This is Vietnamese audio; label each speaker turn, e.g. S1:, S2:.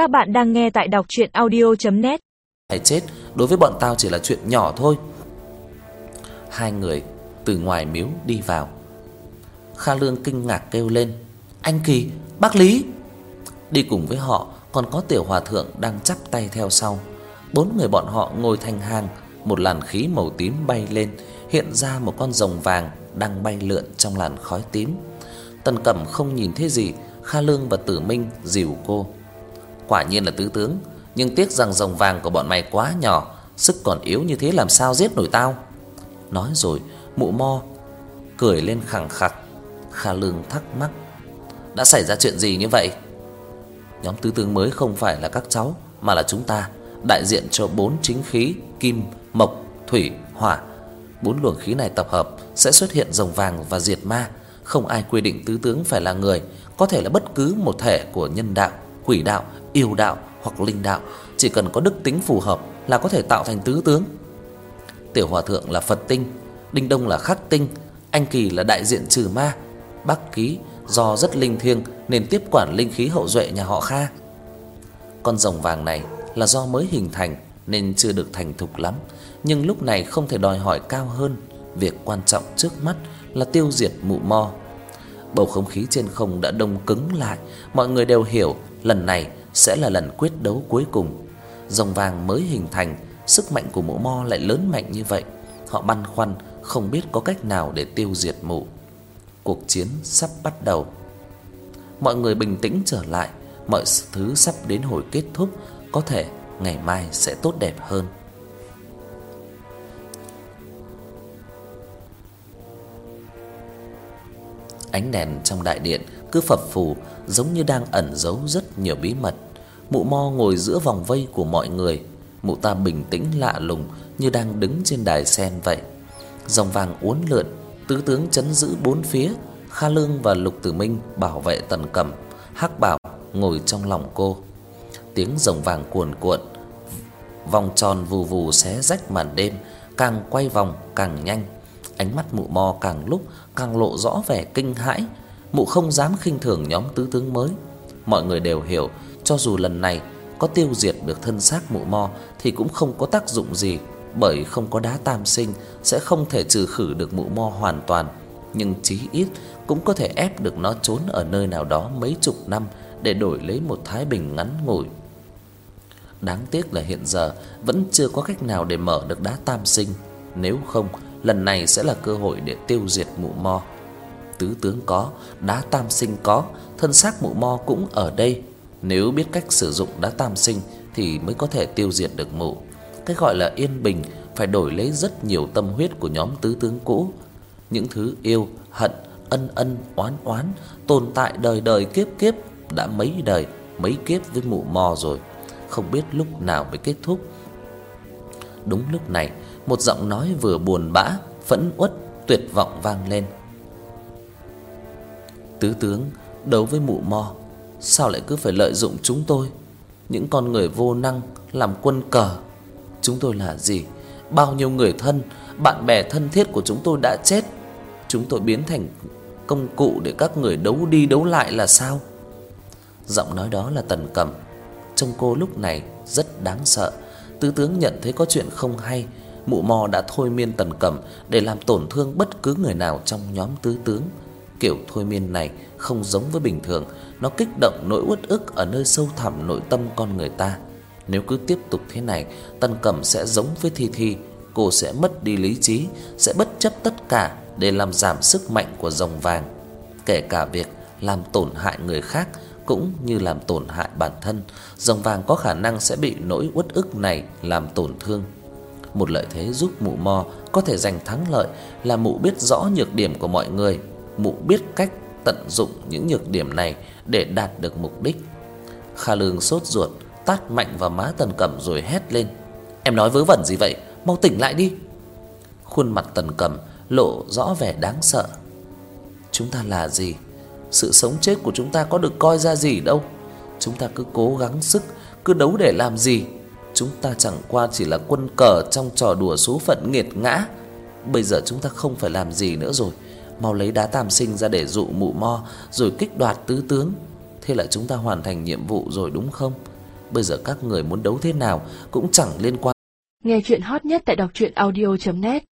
S1: Các bạn đang nghe tại đọc audio net
S2: phải chết, đối với bọn tao chỉ là chuyện nhỏ thôi. Hai người từ ngoài miếu đi vào. Kha Lương kinh ngạc kêu lên: "Anh Kỳ, bác Lý!" Đi cùng với họ còn có tiểu hòa thượng đang chắp tay theo sau. Bốn người bọn họ ngồi thành hàng, một làn khí màu tím bay lên, hiện ra một con rồng vàng đang bay lượn trong làn khói tím. Tần Cẩm không nhìn thấy gì, Kha Lương và Tử Minh dìu cô. Quả nhiên là tứ tướng, nhưng tiếc rằng rồng vàng của bọn mày quá nhỏ, sức còn yếu như thế làm sao giết nổi tao. Nói rồi, Mụ Mo cười lên khẳng khặc. Kha Lương thắc mắc, đã xảy ra chuyện gì như vậy? Nhóm tứ tướng mới không phải là các cháu mà là chúng ta, đại diện cho bốn chính khí kim, mộc, thủy, hỏa. Bốn luồng khí này tập hợp sẽ xuất hiện rồng vàng và diệt ma, không ai quy định tứ tướng phải là người, có thể là bất cứ một thể của nhân đạo, quỷ đạo, yêu đạo hoặc linh đạo, chỉ cần có đức tính phù hợp là có thể tạo thành tứ tướng. Tiểu Hòa thượng là Phật tinh, Đinh Đông là Khắc tinh, anh Kỳ là đại diện trừ ma, Bắc Ký do rất linh thiêng nên tiếp quản linh khí hậu duệ nhà họ Kha. Con rồng vàng này là do mới hình thành nên chưa được thành thục lắm, nhưng lúc này không thể đòi hỏi cao hơn, việc quan trọng trước mắt là tiêu diệt mụ mo. Bầu không khí trên không đã đông cứng lại, mọi người đều hiểu lần này sẽ là lần quyết đấu cuối cùng. Rồng vàng mới hình thành, sức mạnh của mụ mo lại lớn mạnh như vậy, họ băn khoăn không biết có cách nào để tiêu diệt mụ. Cuộc chiến sắp bắt đầu. Mọi người bình tĩnh trở lại, mọi thứ sắp đến hồi kết thúc, có thể ngày mai sẽ tốt đẹp hơn. Ánh đèn trong đại điện cứ phập phù giống như đang ẩn giấu rất nhiều bí mật. Mụ Mo ngồi giữa vòng vây của mọi người, mụ ta bình tĩnh lạ lùng như đang đứng trên đài sen vậy. Dòng vàng uốn lượn, tứ tướng chấn giữ bốn phía, Kha Lương và Lục Tử Minh bảo vệ Tần Cẩm, Hắc Bảo ngồi trong lòng cô. Tiếng rồng vàng cuồn cuộn, vòng tròn vù vù xé rách màn đêm, càng quay vòng càng nhanh. Ánh mắt mụ Mo càng lúc càng lộ rõ vẻ kinh hãi, mụ không dám khinh thường nhóm tứ tướng mới. Mọi người đều hiểu, cho dù lần này có tiêu diệt được thân xác mụ Mo thì cũng không có tác dụng gì, bởi không có đá tam sinh sẽ không thể trừ khử được mụ Mo hoàn toàn, nhưng chí ít cũng có thể ép được nó trốn ở nơi nào đó mấy chục năm để đổi lấy một thái bình ngắn ngủi. Đáng tiếc là hiện giờ vẫn chưa có cách nào để mở được đá tam sinh, nếu không lần này sẽ là cơ hội để tiêu diệt mụ Mo. Tứ tướng có, đá tam sinh có, thân xác mụ Mo cũng ở đây. Nếu biết cách sử dụng đá tam sinh thì mới có thể tiêu diệt được mụ. Cái gọi là yên bình phải đổi lấy rất nhiều tâm huyết của nhóm tứ tướng cũ. Những thứ yêu, hận, ân ân, oán oán tồn tại đời đời kiếp kiếp đã mấy đời, mấy kiếp với mụ Mo rồi, không biết lúc nào mới kết thúc. Đúng lúc này, một giọng nói vừa buồn bã, phẫn uất, tuyệt vọng vang lên. Tứ tướng đấu với mụ mo, sao lại cứ phải lợi dụng chúng tôi? Những con người vô năng làm quân cờ. Chúng tôi là gì? Bao nhiêu người thân, bạn bè thân thiết của chúng tôi đã chết. Chúng tôi biến thành công cụ để các người đấu đi đấu lại là sao? Giọng nói đó là Tần Cẩm. Trông cô lúc này rất đáng sợ. Tứ tướng nhận thấy có chuyện không hay, mụ mò đã thôi miên Tần Cẩm để làm tổn thương bất cứ người nào trong nhóm tứ tướng. Kiểu thôi miên này không giống với bình thường, nó kích động nỗi uất ức ở nơi sâu thẳm nội tâm con người ta. Nếu cứ tiếp tục thế này, Tần Cẩm sẽ giống với Thi Thi, cô sẽ mất đi lý trí, sẽ bất chấp tất cả để làm giảm sức mạnh của rồng vàng, kể cả việc làm tổn hại người khác cũng như làm tổn hại bản thân, rồng vàng có khả năng sẽ bị nỗi uất ức này làm tổn thương. Một lợi thế giúp mụ mo có thể giành thắng lợi là mụ biết rõ nhược điểm của mọi người, mụ biết cách tận dụng những nhược điểm này để đạt được mục đích. Kha Lương sốt ruột, tát mạnh vào má Tần Cẩm rồi hét lên: "Em nói vớ vẩn gì vậy? Mau tỉnh lại đi." Khuôn mặt Tần Cẩm lộ rõ vẻ đáng sợ. Chúng ta là gì? Sự sống chết của chúng ta có được coi ra gì đâu. Chúng ta cứ cố gắng sức, cứ đấu để làm gì? Chúng ta chẳng qua chỉ là quân cờ trong trò đùa số phận nghiệt ngã. Bây giờ chúng ta không phải làm gì nữa rồi, mau lấy đá tam sinh ra để dụ mụ mo, rồi kích đoạt tứ tướng. Thế là chúng ta hoàn thành nhiệm vụ rồi đúng không? Bây giờ các người muốn đấu thế nào cũng chẳng liên quan.
S3: Nghe truyện hot nhất tại đọc audio net